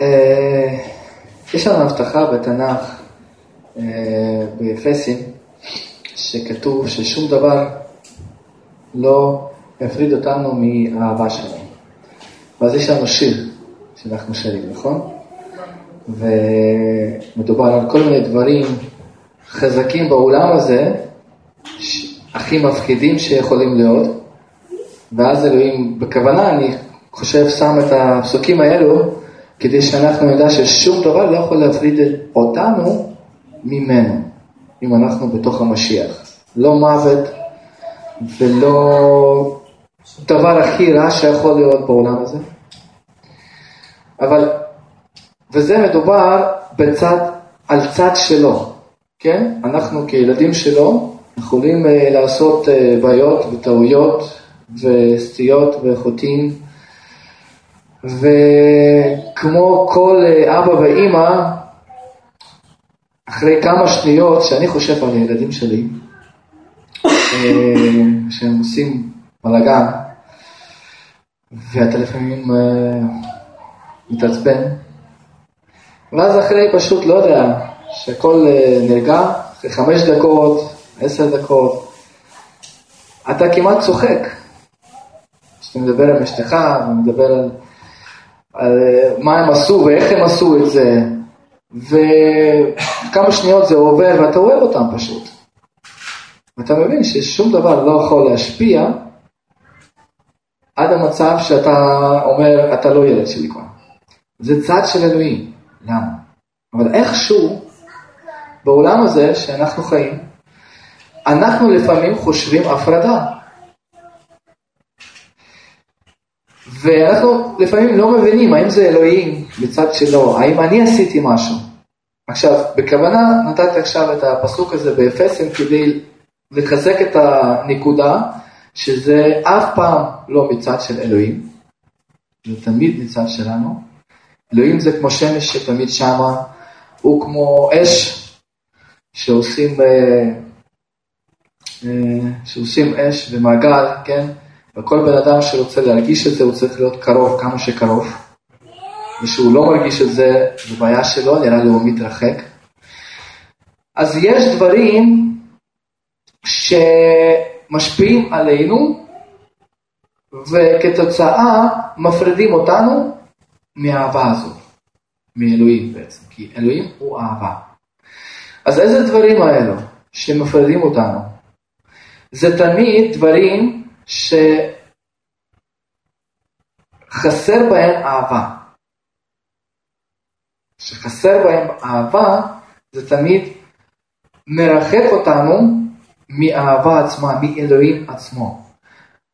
אה, יש לנו הבטחה בתנ"ך, אה, באפסים, שכתוב ששום דבר לא יפריד אותנו מאהבה שלנו. ואז יש לנו שיר שאנחנו שרים, נכון? ומדובר על כל מיני דברים חזקים בעולם הזה, הכי מפחידים שיכולים להיות, ואז אלוהים, בכוונה אני חושב שם את הפסוקים האלו, כדי שאנחנו נדע ששום דבר לא יכול להפריד אותנו ממנו, אם אנחנו בתוך המשיח. לא מוות ולא דבר הכי רע שיכול להיות בעולם הזה. אבל, וזה מדובר בצד, על צד שלו, כן? אנחנו כילדים שלו יכולים אה, לעשות אה, בעיות וטעויות וסטיות וחוטאים, וכמו כל אה, אבא ואימא, אחרי כמה שניות שאני חושב על הילדים שלי, שהם עושים בלאגן, ואתה לפעמים מתעצבן, ואז אחרי פשוט, לא יודע, שהכל נרגע, אחרי חמש דקות, עשר דקות, אתה כמעט צוחק. כשאתה מדבר עם אשתך ומדבר על, על מה הם עשו ואיך הם עשו את זה, וכמה שניות זה עובר ואתה אוהב אותם פשוט. ואתה מבין ששום דבר לא יכול להשפיע עד המצב שאתה אומר, אתה לא ילד שלי כבר. זה צד של אלוהים. למה? אבל איכשהו, בעולם הזה שאנחנו חיים, אנחנו לפעמים חושבים הפרדה. ואנחנו לפעמים לא מבינים האם זה אלוהים בצד שלו, האם אני עשיתי משהו. עכשיו, בכוונה נתתי עכשיו את הפסוק הזה באפסים כדי לחזק את הנקודה שזה אף פעם לא מצד של אלוהים, זה תמיד מצד שלנו. אלוהים זה כמו שמש שתמיד שמה, הוא כמו אש שעושים אה, אה, שעושים אש ומעגל, כן? וכל בן אדם שרוצה להרגיש את זה, הוא צריך להיות קרוב, כמה שקרוב. ושהוא לא מרגיש את זה, זו בעיה שלו, נראה לי הוא מתרחק. אז יש דברים שמשפיעים עלינו, וכתוצאה מפרידים אותנו מהאהבה הזאת, מאלוהים בעצם, כי אלוהים הוא אהבה. אז איזה דברים האלו שמפרידים אותנו? זה תמיד דברים שחסר בהם אהבה. שחסר בהם אהבה, זה תמיד מרחק אותנו מאהבה עצמה, מאלוהים עצמו.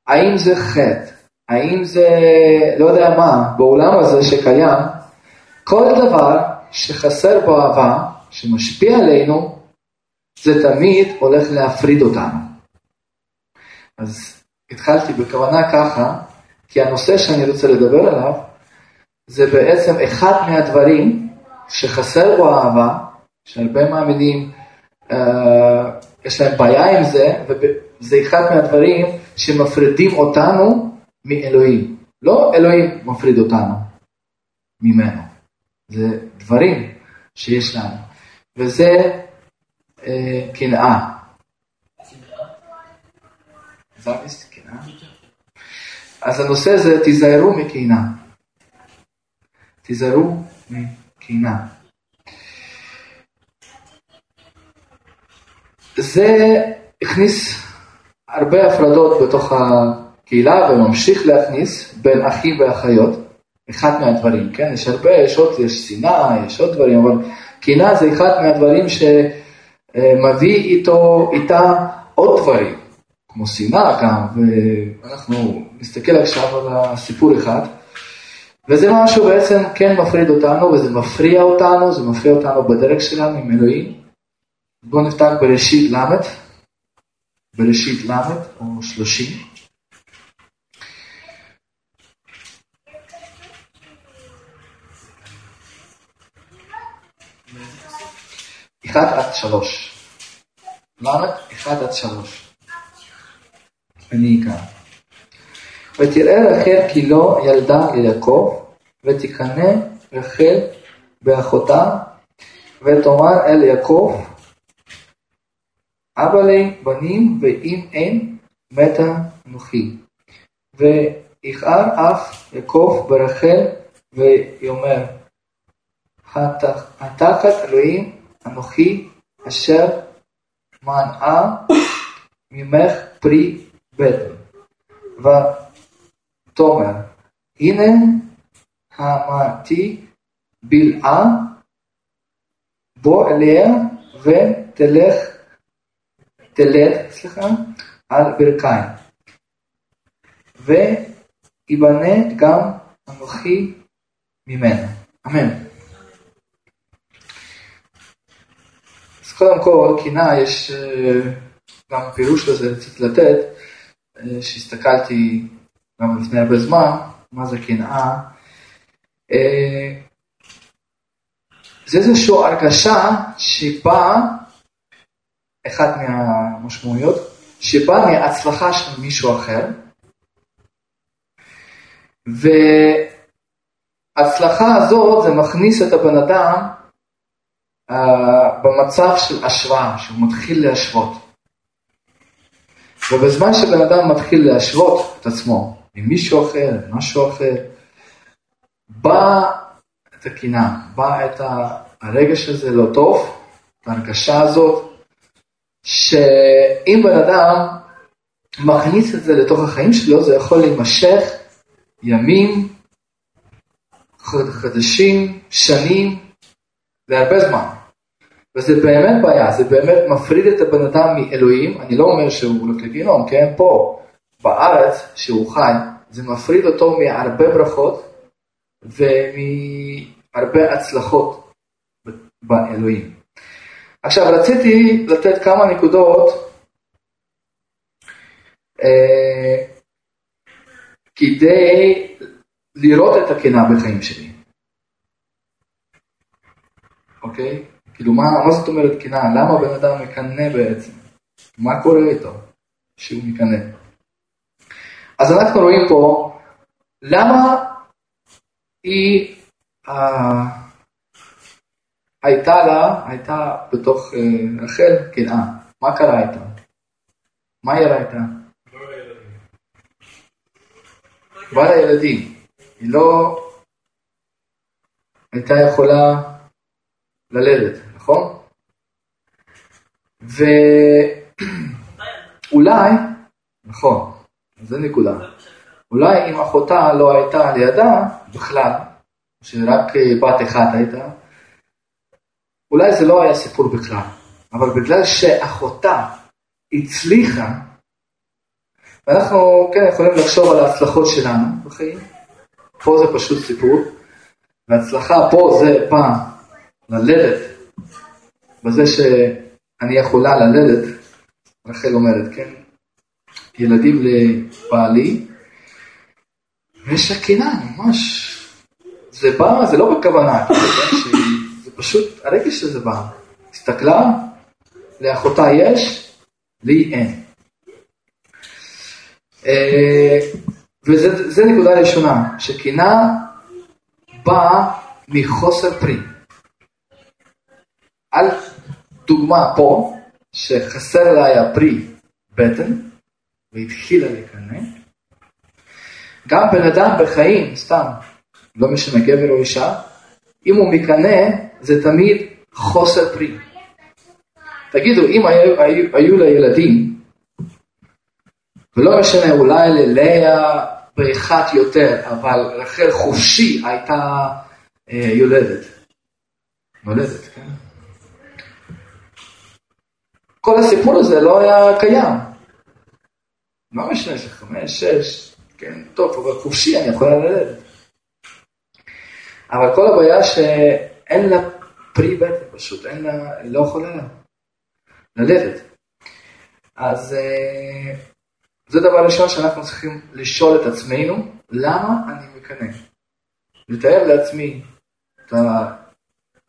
האם זה חטא? האם זה, לא יודע מה, בעולם הזה שקיים, כל דבר שחסר בו אהבה, שמשפיע עלינו, זה תמיד הולך להפריד אותנו. אז התחלתי בכוונה ככה, כי הנושא שאני רוצה לדבר עליו, זה בעצם אחד מהדברים שחסר בו אהבה, שהרבה מאמינים, אה, יש להם בעיה עם זה, וזה אחד מהדברים שמפרידים אותנו מאלוהים. לא אלוהים מפריד אותנו ממנו, זה דברים שיש לנו, וזה אה, קנאה. זריס, קנאה. אז הנושא זה תיזהרו מקנאה. תיזהרו מקנאה. זה הכניס הרבה הפרדות בתוך הקהילה וממשיך להכניס בין אחים ואחיות, אחד מהדברים, כן? יש הרבה, יש עוד, יש שנאה, יש עוד דברים, אבל קנאה זה אחד מהדברים שמביא איתו, איתה עוד דברים. כמו שנאה גם, ואנחנו נסתכל עכשיו על הסיפור אחד, וזה משהו בעצם כן מפריד אותנו, וזה מפריע אותנו, זה מפריע אותנו בדרך שלנו עם אלוהים. בואו נפתח בראשית ל', בראשית ל' או שלושים. אחד עד שלוש. ל', אחד עד שלוש. אני כאן. ותראה רחל כי לא ילדה ליעקב, ותקנא רחל באחותה, ותאמר אל יעקב, אבא לי בנים, ואם אין, מתה אנוכי. ויכער אף יעקב ברחל, ויאמר, התחת אלוהים אנוכי אשר מנעה ממך פרי בטן. ותאמר, הנה המעתי בלעה בוא אליה ותלך, תלד, סליחה, על ברכיים. ויבנה גם אנוכי ממנה. אמן. אז קודם כל, קינה, יש אה, גם פירוש לזה, רציתי לתת, שהסתכלתי גם לפני הרבה זמן, מה זה קנאה. אה, זה איזושהי הרגשה שבאה, אחת מהמשמעויות, שבאה מהצלחה של מישהו אחר, וההצלחה הזאת, זה מכניס את הבן אדם uh, במצב של השוואה, שהוא מתחיל להשוות. ובזמן שבן אדם מתחיל להשוות את עצמו עם מישהו אחר, משהו אחר, בא את הקנאה, בא את הרגש הזה לא טוב, ההרגשה הזאת, שאם בן אדם מכניס את זה לתוך החיים שלו, זה יכול להימשך ימים, חדשים, שנים, והרבה זמן. וזה באמת בעיה, זה באמת מפריד את הבן אדם מאלוהים, אני לא אומר שהוא הולך לגיהנום, כן, פה, בארץ, שהוא חי, זה מפריד אותו מהרבה ברכות ומהרבה הצלחות באלוהים. עכשיו רציתי לתת כמה נקודות אה, כדי לראות את הקנאה בחיים שלי. אוקיי? כאילו, מה, מה זאת אומרת קנאה? למה בן אדם מקנא בעצם? מה קורה איתו שהוא מקנא? אז אנחנו רואים פה, למה היא אה, הייתה לה, הייתה בתוך אה, רחל קנאה. מה קרה איתה? מה היא ראתה? בא לה ילדים. היא לא הייתה יכולה ללדת, נכון? ואולי, נכון, זו נקודה. אולי אם אחותה לא הייתה לידה בכלל, שרק אה, בת אחת הייתה, אולי זה לא היה סיפור בכלל. אבל בגלל שאחותה הצליחה, ואנחנו כן יכולים לחשוב על ההצלחות שלנו בחיים, פה זה פשוט סיפור, והצלחה פה זה פעם ללדת, בזה שאני יכולה ללדת, רחל אומרת, כן, ילדים לבעלי, ויש קנאה, ממש, זה בא, זה לא בכוונה, זה פשוט הרגש שזה בא. הסתכלה, לאחותה יש, לי אין. אה, וזו נקודה ראשונה, שקנאה באה מחוסר פרי. על דוגמה פה, שחסר לה היה פרי בטן, והתחילה לקנא. גם בן אדם בחיים, סתם, לא משנה גבר או אישה, אם הוא מקנא, זה תמיד חוסר פרי. תגידו, אם היו, היו, היו לה ילדים, ולא משנה, אולי ללאה באחת יותר, אבל רחל חופשי הייתה אה, יולדת. יולדת, כן? כל הסיפור הזה לא היה קיים. לא משנה, זה חמש, שש, כן, טוב, אבל חופשי אני יכולה ללדת. אבל כל הבעיה שאין לה פרי בטן פשוט, אין לה, לא יכולה ללדת. אז אה, זה דבר ראשון שאנחנו צריכים לשאול את עצמנו, למה אני מקנא? לתאר לעצמי את ה...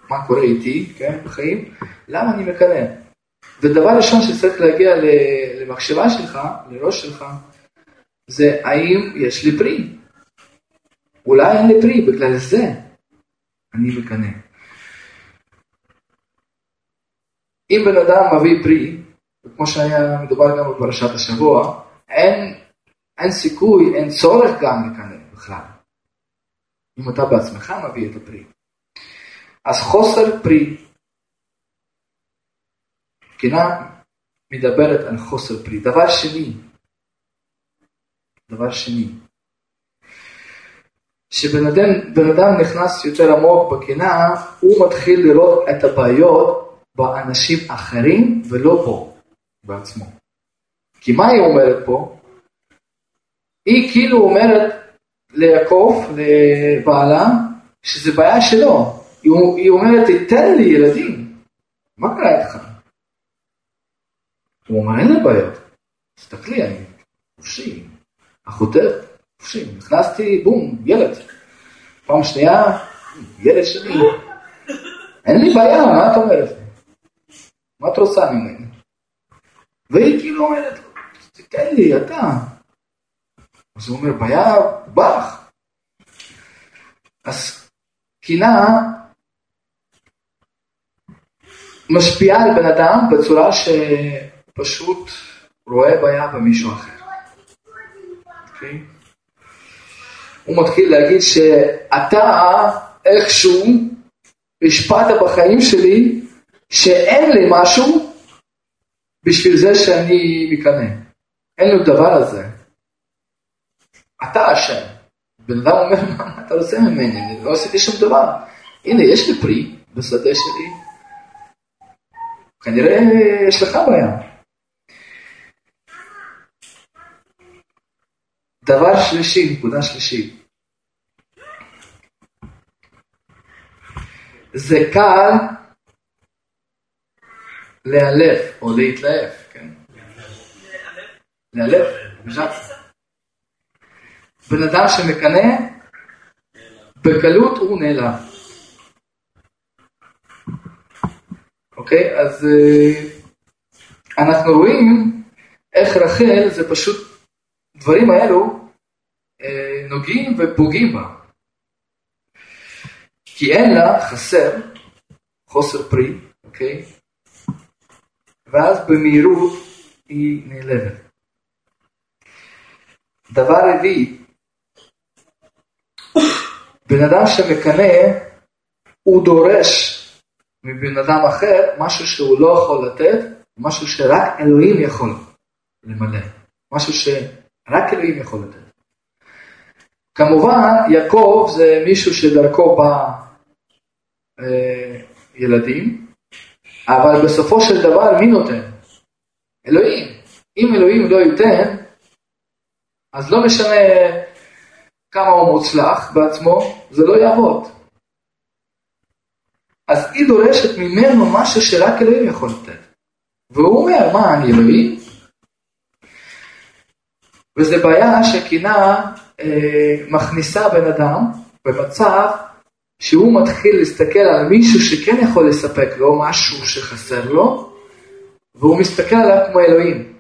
מה קורה איתי, כן, בחיים, למה אני מקנא? ודבר ראשון שצריך להגיע למחשבה שלך, לראש שלך, זה האם יש לי פרי? אולי אין לי פרי, בגלל זה אני מקנא. אם בן אדם מביא פרי, וכמו שהיה מדובר גם בפרשת השבוע, אין, אין סיכוי, אין צורך גם לקנא בכלל. אם אתה בעצמך מביא את הפרי. אז חוסר פרי, קנאה מדברת על חוסר פרי. דבר שני, דבר שני, כשבן אדם, אדם נכנס יותר עמוק בקנאה, הוא מתחיל לראות את הבעיות באנשים אחרים ולא בו, בעצמו. כי מה היא אומרת פה? היא כאילו אומרת ליעקב, לבעלה, שזה בעיה שלו. היא אומרת, תן לי ילדים. מה קרה איתך? הוא אומר, אין לי בעיות. תסתכלי, אני חופשי, החוטא, חופשי. נכנסתי, בום, ילד. פעם שנייה, ילד שלי. אין לי בעיה, מה את אומרת? מה את רוצה ממני? והיא כאילו אומרת, תתן לי, אתה. אז הוא אומר, בעיה בך. אז קנאה משפיעה על בן אדם בצורה שפשוט רואה בעיה במישהו אחר. Okay? אוקיי? הוא מתחיל להגיד שאתה איכשהו השפעת בחיים שלי שאין לי משהו בשביל זה שאני מקנא. אין לו דבר הזה. אתה אשם. בן אדם אומר, מה אתה רוצה ממני? אני לא עשיתי שום דבר. הנה, יש לי פרי בשדה שלי. כנראה יש לך בעיה. דבר שלישי, נקודה שלישית. זה קל להיעלב או להתלהב, כן? להיעלב, בן אדם שמקנא, בקלות הוא נעלם. אוקיי? אז אה, אנחנו רואים איך רחל זה פשוט, דברים האלו אה, נוגעים ופוגעים בה. כי אין לה, חסר, חוסר פרי, אוקיי? ואז במהירות היא נעלבת. דבר רביעי, בן אדם שמקנא, הוא דורש מבן אדם אחר משהו שהוא לא יכול לתת, משהו שרק אלוהים יכול למלא, משהו שרק אלוהים יכול לתת. כמובן, יעקב זה מישהו שדרכו בא אה, ילדים, אבל בסופו של דבר מי נותן? אלוהים. אם אלוהים לא ייתן, אז לא משנה כמה הוא מוצלח בעצמו, זה לא יעבוד. אז היא דורשת ממנו משהו שרק אלוהים יכול לתת. והוא אומר, מה, אני אלוהים? וזו בעיה שקנאה אה, מכניסה בן אדם במצב שהוא מתחיל להסתכל על מישהו שכן יכול לספק לו משהו שחסר לו, והוא מסתכל עליו כמו אלוהים.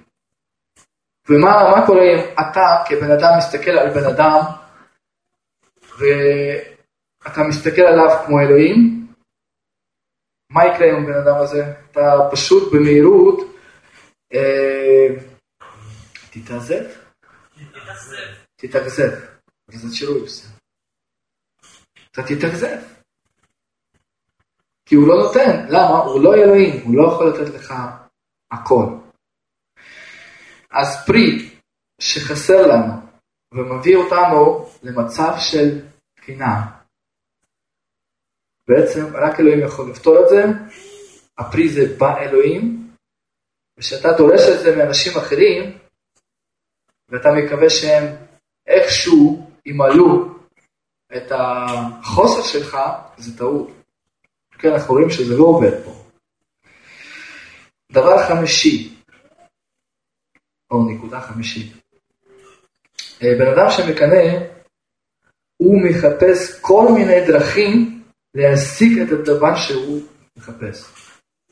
ומה קורה אם אתה כבן אדם מסתכל על בן אדם ואתה מסתכל עליו כמו אלוהים, מה יקרה עם הבן אדם הזה? אתה פשוט במהירות אה, תתעזב? תתאכזב. שילוב. אתה תתאכזב. כי הוא לא נותן. למה? הוא לא אלוהים, הוא לא יכול לתת לך הכל. אז פרי שחסר לנו ומביא אותנו למצב של קנאה. בעצם רק אלוהים יכול לפתור את זה, הפרי זה באלוהים, וכשאתה דורש את זה מאנשים אחרים, ואתה מקווה שהם איכשהו ימלאו את החוסר שלך, זה טעות. כן, אנחנו רואים שזה לא עובד פה. דבר חמישי, או נקודה חמישית, אה, בן אדם שמקנא, הוא מחפש כל מיני דרכים להשיג את הדבר שהוא מחפש.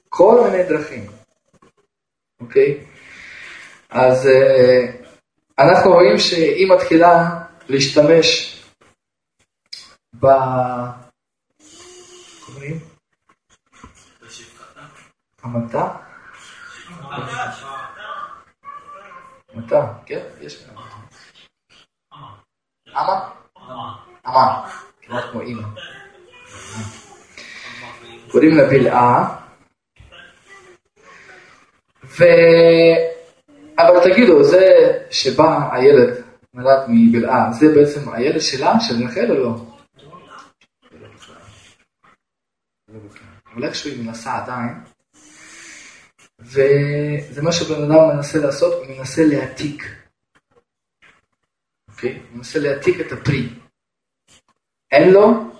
כל מיני דרכים, אוקיי? אז אה, אנחנו רואים שהיא מתחילה להשתמש אומרים? המתה? המתה, כן, יש גם. אמה? אמה, כמעט כמו אימא. קוראים לה בלעה. אבל תגידו, זה שבא הילד נולד מבלעה, זה בעצם הילד שלה, של רחל או לא? אבל איכשהו היא מנסה עדיין, וזה מה שבן אדם מנסה לעשות, הוא מנסה להעתיק. אוקיי? הוא מנסה להעתיק את הפרי. אין לו,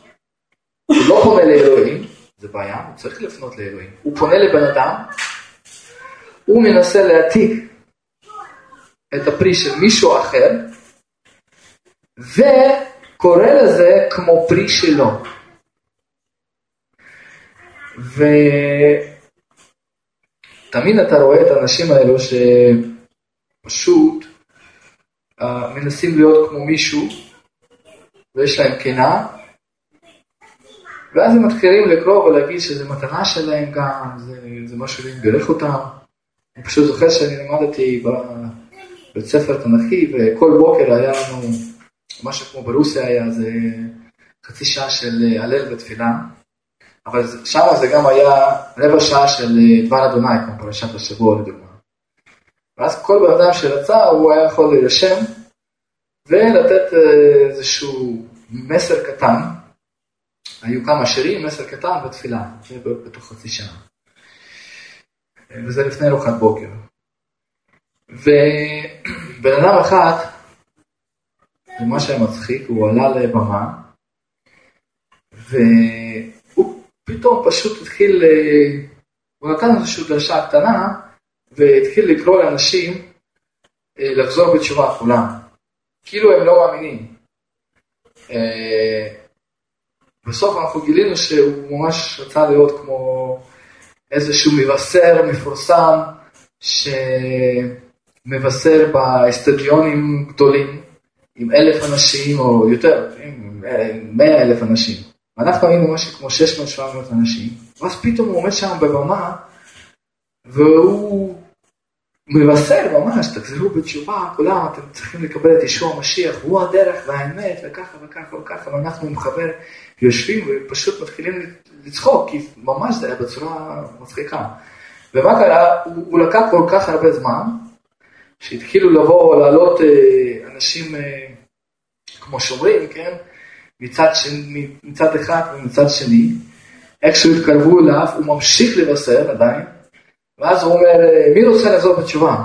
הוא לא פונה לאלוהים, זה בעיה, הוא צריך לפנות לאלוהים. הוא פונה לבן אדם, הוא מנסה להעתיק את הפרי של מישהו אחר, וקורא לזה כמו פרי שלו. ותמיד אתה רואה את האנשים האלו שפשוט uh, מנסים להיות כמו מישהו, ויש להם קנאה, ואז הם מתחילים לקרוא ולהגיד שזה מתנה שלהם גם, זה, זה משהו בירך אותם. אני פשוט זוכר שאני למדתי בבית ספר תנכי, וכל בוקר היה לנו משהו כמו ברוסיה היה, זה חצי שעה של הלל ותפילה. אבל שם זה גם היה רבע שעה של דבר אדוני, כמו פרשת השבוע לדוגמה. ואז כל בן אדם שרצה, הוא היה יכול להירשם ולתת איזשהו מסר קטן. היו כמה שירים, מסר קטן ותפילה, בתוך חצי שעה. וזה לפני ארוחת בוקר. ובן אדם אחד, זה מה שהיה מצחיק, הוא עלה לבמה, והוא פתאום פשוט התחיל, הוא נתן איזושהי דרשה קטנה, והתחיל לקרוא לאנשים לחזור בתשובה, כולם. כאילו הם לא מאמינים. בסוף אנחנו גילינו שהוא ממש רצה להיות כמו איזשהו מבשר מפורסם שמבשר באסטדיונים גדולים עם אלף אנשים או יותר, עם מאה אלף אנשים. ואנחנו היינו משהו כמו 600-700 אנשים, ואז פתאום הוא עומד שם בבמה והוא מבשר ממש, תחזרו בתשובה, כולם, אתם צריכים לקבל את ישוע המשיח, הוא הדרך והאמת, וככה וככה וככה, ואנחנו עם חבר יושבים ופשוט מתחילים לצחוק, כי ממש זה היה בצורה מצחיקה. ומה קרה? הוא, הוא לקח כל כך הרבה זמן, שהתחילו לבוא, לעלות אה, אנשים אה, כמו שומרים, כן? מצד, שני, מצד אחד ומצד שני, איכשהו התקרבו אליו, הוא ממשיך לבשר עדיין, ואז הוא אומר, מי רוצה לעזוב בתשובה?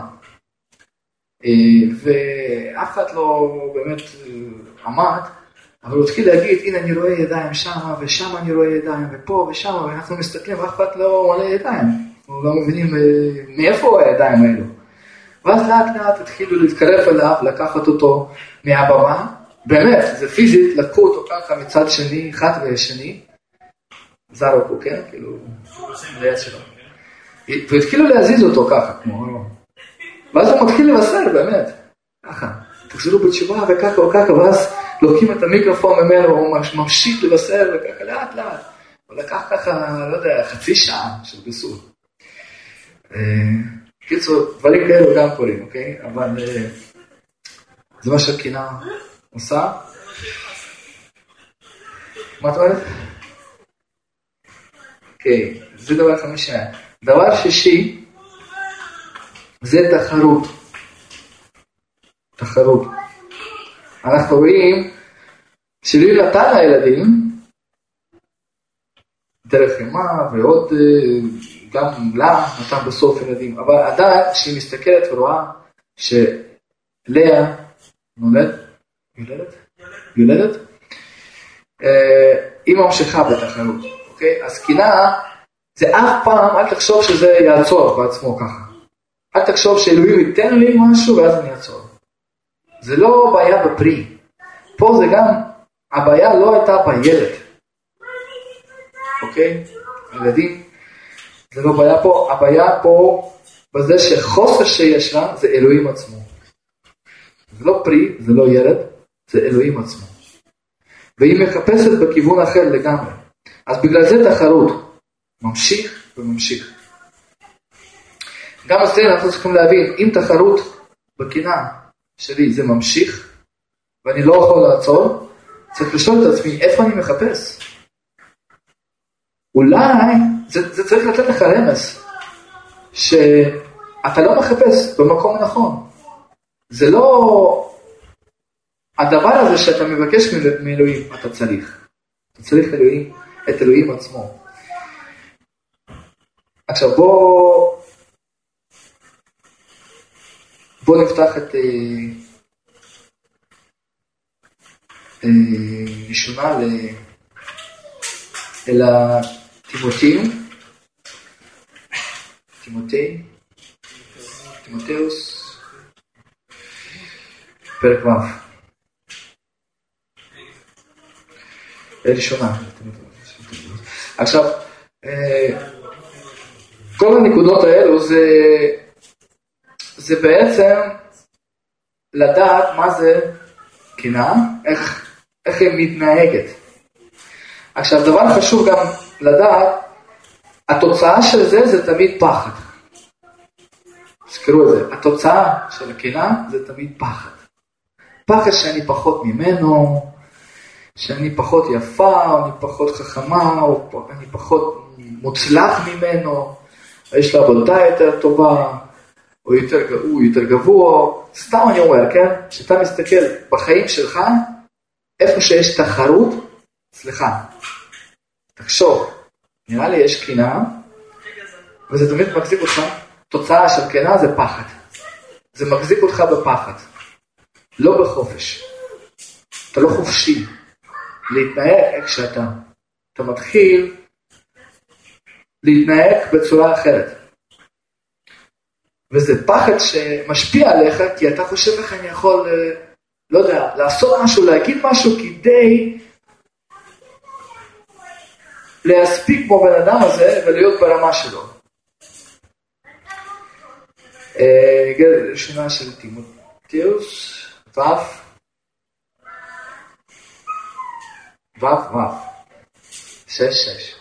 ואף אחד לא באמת עמד, אבל הוא התחיל להגיד, הנה אני רואה ידיים שם, ושם אני רואה ידיים, ופה ושם, ואנחנו מסתכלים, ואף אחד לא מלא ידיים. אנחנו לא מבינים מאיפה הידיים האלו. ואז לאט לאט התחילו להתקרב אליו, לקחת אותו מהבמה, באמת, זה פיזית, לקחו אותו ככה מצד שני, אחד ושני, זרקו, כן? כאילו, ליד שלו. והתחילו להזיז אותו ככה, כמו... ואז הוא מתחיל לבשר, באמת, ככה, תחזרו בתשובה וככה וככה, ואז לוקחים את המיקרופון ממנו, הוא ממשיך לבשר וככה, לאט לאט. הוא לקח ככה, לא יודע, חצי שעה של ביסור. קיצור, דברים כאלו גם קורים, אוקיי? אבל זה מה שהקינה עושה. מה את אומרת? אוקיי, זה דבר חמישי. דבר שישי, זה תחרות. תחרות. אנחנו רואים שלי נתן לילדים דרך ימה ועוד, גם לה נתן בסוף ילדים, אבל עדיין כשהיא מסתכלת ורואה שלאה נולד, יולדת? יולדת? היא ממשיכה בתחרות, אוקיי? אז קינה זה אף פעם, אל תחשוב שזה יעצור בעצמו ככה. אל תחשוב שאלוהים ייתן לי משהו ואז אני אעצור. זה לא בעיה בפרי. פה זה גם, הבעיה לא הייתה בילד. אוקיי? ילדים, זה לא בעיה פה, הבעיה פה בזה שחוסר שיש לה זה אלוהים עצמו. זה לא פרי, זה לא ילד, זה אלוהים עצמו. והיא מחפשת בכיוון אחר לגמרי. אז בגלל זה תחרות. ממשיך וממשיך. גם אצלנו אנחנו צריכים להבין, אם תחרות בקנאה שלי זה ממשיך, ואני לא יכול לעצור, צריך לשאול את עצמי, איפה אני מחפש? אולי, זה, זה צריך לתת לך רמז, שאתה לא מחפש במקום נכון. זה לא הדבר הזה שאתה מבקש מאלוהים, אתה צריך. אתה צריך אלוהים, את אלוהים עצמו. עכשיו בוא, בוא נפתח את ראשונה אה, אה, אל התימותים, תימותי, תימותאוס, פרק ו'. ראשונה. עכשיו, אה, כל הנקודות האלו זה, זה בעצם לדעת מה זה קנאה, איך, איך היא מתנהגת. עכשיו, דבר חשוב גם לדעת, התוצאה של זה זה תמיד פחד. תזכרו את זה, התוצאה של הקנאה זה תמיד פחד. פחד שאני פחות ממנו, שאני פחות יפה, או אני פחות חכמה, או אני פחות מוצלח ממנו. יש לו עבודה יותר טובה, או יותר, הוא יותר גבוה, סתם אני אומר, כן? כשאתה מסתכל בחיים שלך, איפה שיש תחרות, סליחה, תחשוב, נראה לי יש קנאה, וזה תמיד מחזיק אותך, תוצאה של קנאה זה פחד. זה מחזיק אותך בפחד, לא בחופש. אתה לא חופשי להתנהג איך שאתה. אתה מתחיל להתנהג בצורה אחרת. וזה פחד שמשפיע עליך, כי אתה חושב איך אני יכול, אה, לא יודע, לעשות משהו, להגיד משהו כדי להספיק כמו בן אדם הזה ולהיות ברמה שלו. אה, ראשונה של טימותיוס, ו', ו', ו', שש, שש.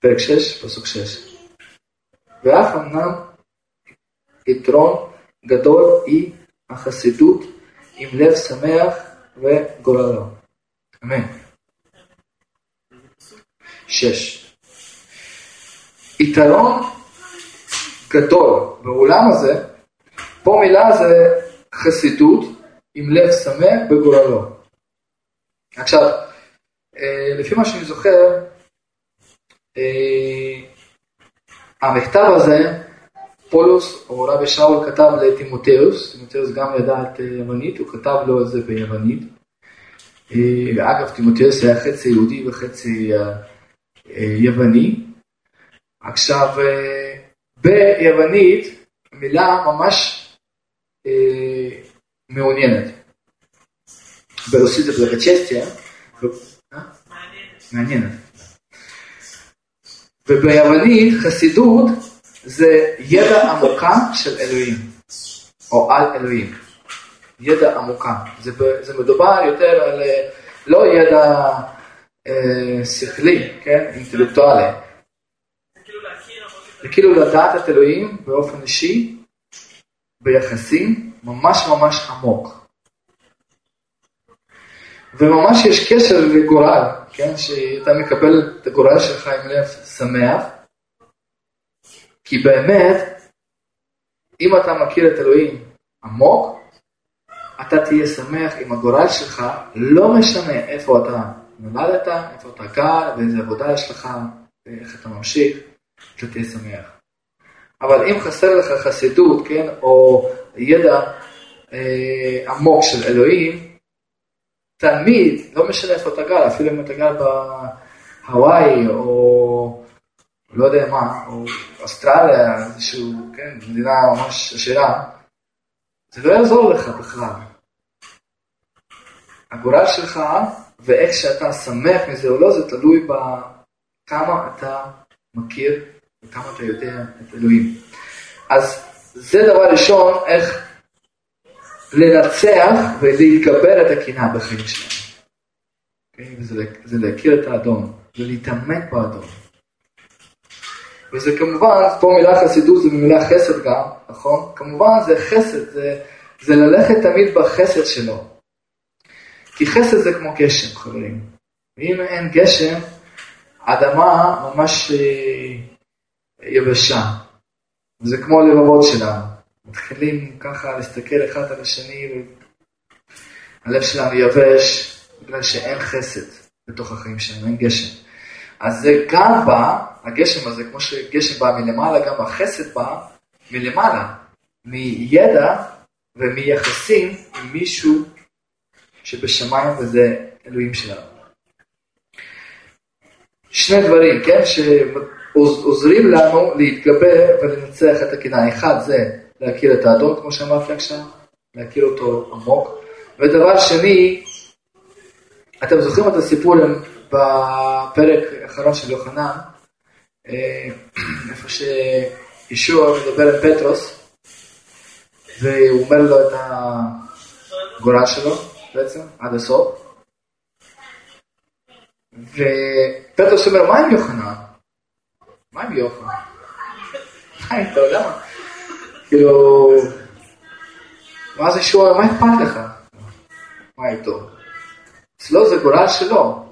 פרק 6, פסוק 6. ואף אמנם יתרון גדול היא החסידות עם לב שמח וגורלו. אמן. 6. יתרון גדול בעולם הזה, פה מילה זה חסידות עם לב שמח בגורלו. עכשיו, אה, לפי מה שאני זוכר, אה, המכתב הזה, פולוס או רבי שאול כתב לטימותאוס, טימותאוס גם ידע את יוונית, הוא כתב לו את זה ביוונית. אה, אגב, טימותאוס היה חצי יהודי וחצי אה, יווני. עכשיו, ביוונית מילה ממש מעוניינת. ברוסית זה בלקצ'סטיה. מעניינת. וביוונית חסידות זה ידע עמוקה של אלוהים, או על אלוהים. ידע עמוקה. זה, זה מדובר יותר על לא ידע אה, שכלי, כן, אינטלקטואלי. זה כאילו לדעת את אלוהים באופן אישי, ביחסים, ממש ממש עמוק. וממש יש קשר לגורל, כן, שאתה מקבל את הגורל שלך עם לב שמח, כי באמת, אם אתה מכיר את אלוהים עמוק, אתה תהיה שמח עם הגורל שלך, לא משנה איפה אתה נולדת, איפה אתה גר, ואיזה עבודה יש לך, ואיך אתה ממשיך, אתה תהיה שמח. אבל אם חסר לך חסידות, כן, או ידע אה, עמוק של אלוהים, תמיד, לא משנה איפה אתה גר, אפילו אם אתה גר בהוואי או לא יודע מה, או אוסטרליה, איזשהו, כן, מדינה ממש עשירה, זה לא יעזור לך בכלל. הגורל שלך ואיך שאתה שמח מזה או לא, זה תלוי בכמה אתה מכיר וכמה אתה יודע את אלוהים. אז זה דבר ראשון, איך לנצח ולהתגבר את הקנאה בחיים שלנו. אוקיי? וזה זה להכיר את האדון, ולהתעמק באדון. וזה כמובן, פה מילה חסידות זה מילה חסד גם, נכון? כמובן זה חסד, זה, זה ללכת תמיד בחסד שלו. כי חסד זה כמו גשם, חברים. ואם אין גשם, האדמה ממש אה, יבשה. זה כמו הלבבות שלנו. מתחילים ככה להסתכל אחד על השני, והלב שלנו יבש, בגלל שאין חסד בתוך החיים שלנו, אין גשם. אז זה גם בא, הגשם הזה, כמו שגשם בא מלמעלה, גם החסד בא מלמעלה, מידע ומיחסים עם מישהו שבשמיים וזה אלוהים שלנו. שני דברים, כן, שעוזרים לנו להתגבר ולנצח את הקנאה. אחד זה להכיר את האדון, כמו שאמרתי עכשיו, להכיר אותו עמוק. ודבר שני, אתם זוכרים את הסיפור בפרק האחרון של יוחנן, אה, איפה שישוע מדבר עם פטרוס, והוא אומר לו את הגורל שלו בעצם, עד הסוף. ופטרוס אומר, מה עם יוחנן? מה עם יוחנן? מה, יודע מה? כאילו, ואז ישוע, מה אכפת לך? מה איתו? אצלו זה גורל שלו.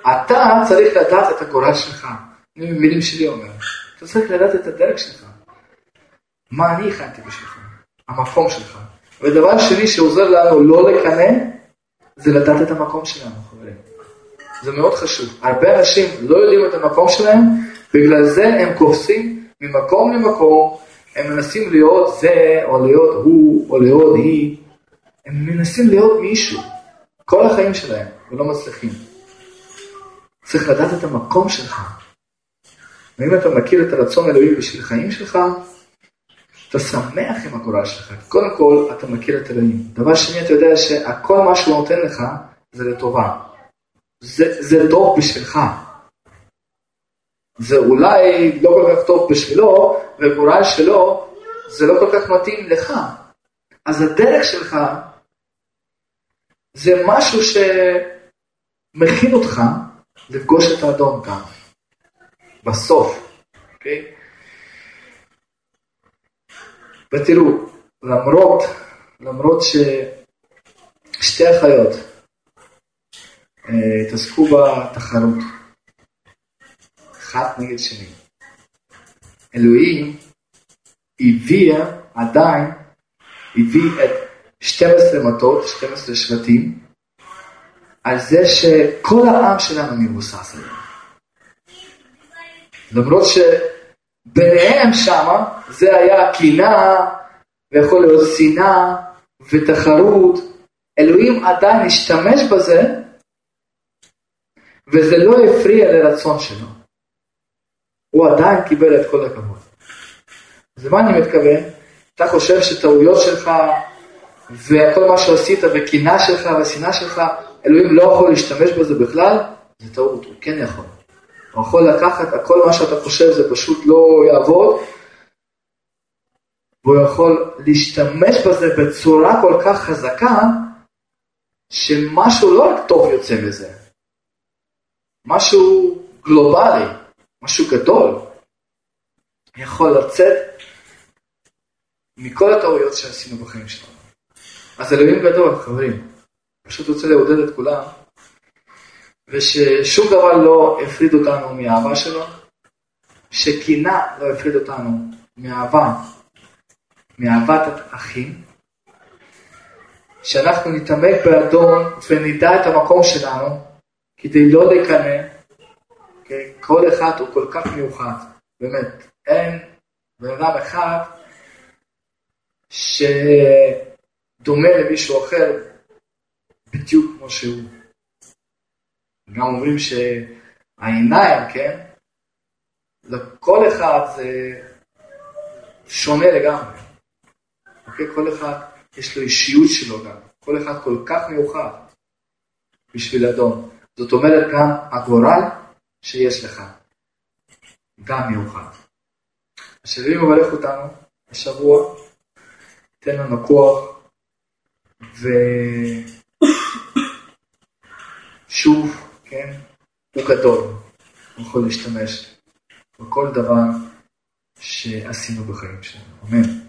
אתה צריך לדעת את הגורל שלך. אני במילים שלי אומר. אתה צריך לדעת את הדרך שלך. מה אני הכנתי בשבילך? המקום שלך. ודבר שני שעוזר לנו לא לקנא, זה לדעת את המקום שלנו, חברים. זה מאוד חשוב. הרבה אנשים לא יודעים את המקום שלהם, בגלל זה הם קופצים ממקום למקום, הם מנסים להיות זה, או להיות הוא, או להיות היא. הם מנסים להיות מישהו, כל החיים שלהם, ולא מצליחים. צריך לדעת את המקום שלך. ואם אתה מכיר את הרצון האלוהי בשביל החיים שלך, אתה שמח עם הגורל שלך. קודם כל, אתה מכיר את אלוהים. דבר שני, אתה יודע שהכל מה שהוא נותן לך, זה לטובה. זה, טוב בשבילך. זה אולי לא כל כך טוב בשבילו, וגורל שלו, זה לא כל כך מתאים לך. אז הדרך שלך זה משהו שמכין אותך לפגוש את האדון כאן, בסוף, אוקיי? ותראו, למרות, למרות ששתי אחיות אה, התעסקו בתחרות, אחת נגד שני, אלוהים הביאה עדיין, הביא את 12 מטות, 12 שבטים, על זה שכל העם שלנו מבוסס עליהם. למרות שביניהם שמה זה היה קנאה, ויכול להיות שנאה ותחרות, אלוהים עדיין השתמש בזה, וזה לא הפריע לרצון שלו. הוא עדיין קיבל את כל הכבוד. אז למה אני מתכוון? אתה חושב שטעויות שלך וכל מה שעשית וקנאה שלך והשנאה שלך, אלוהים לא יכול להשתמש בזה בכלל, זה טעות, הוא כן יכול. הוא יכול לקחת הכל מה שאתה חושב זה פשוט לא יעבוד, והוא יכול להשתמש בזה בצורה כל כך חזקה, שמשהו לא רק טוב יוצא מזה, משהו גלובלי, משהו גדול, יכול לצאת מכל הטעויות שעשינו בחיים שלנו. אז אלוהים גדול, חברים. פשוט רוצה לעודד את כולם, וששום דבר לא הפריד אותנו מהאהבה שלו, שקינה לא הפריד אותנו מאהבה, מאהבת האחים, שאנחנו נתעמק באדון ונדע את המקום שלנו כדי לא לקנא, כי כל אחד הוא כל כך מיוחד, באמת, אין בן אחד שדומה למישהו אחר בדיוק כמו שהוא. גם אומרים שהעיניים, כן? לכל אחד זה שונה לגמרי. אוקיי? כל אחד יש לו אישיות שלו גם. כל אחד כל כך מיוחד בשביל אדון. זאת אומרת גם הגורל שיש לך. גם מיוחד. השאלים מברך אותנו השבוע, תן לנו כוח, ו... כן, הוא גדול, הוא יכול להשתמש בכל דבר שעשינו בחיים שלנו. אמן.